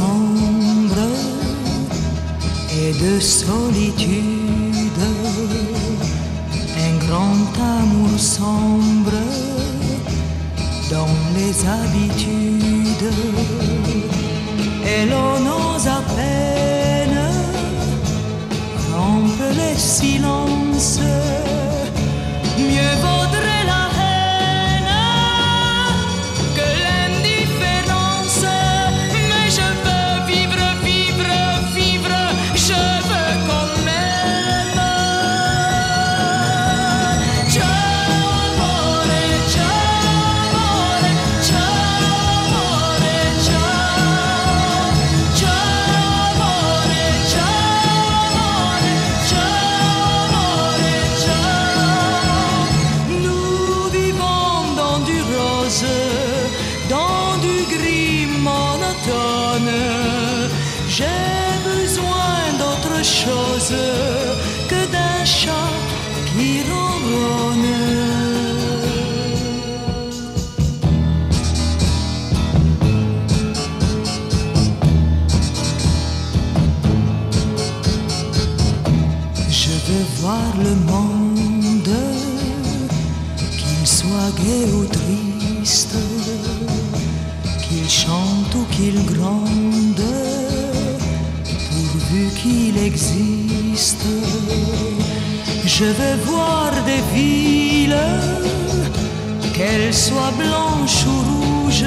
ombre et de solitude. Un grand amour sombre dans les habitudes. Et l'on ose à peine rompre les silences. Mieux dans du gris monotone. J'ai besoin d'autre chose que d'un chat qui ronronne. Je veux voir le monde, qu'il soit gai ou triste, qu'il existe. Je veux voir des villes, qu'elles soient blanches ou rouges,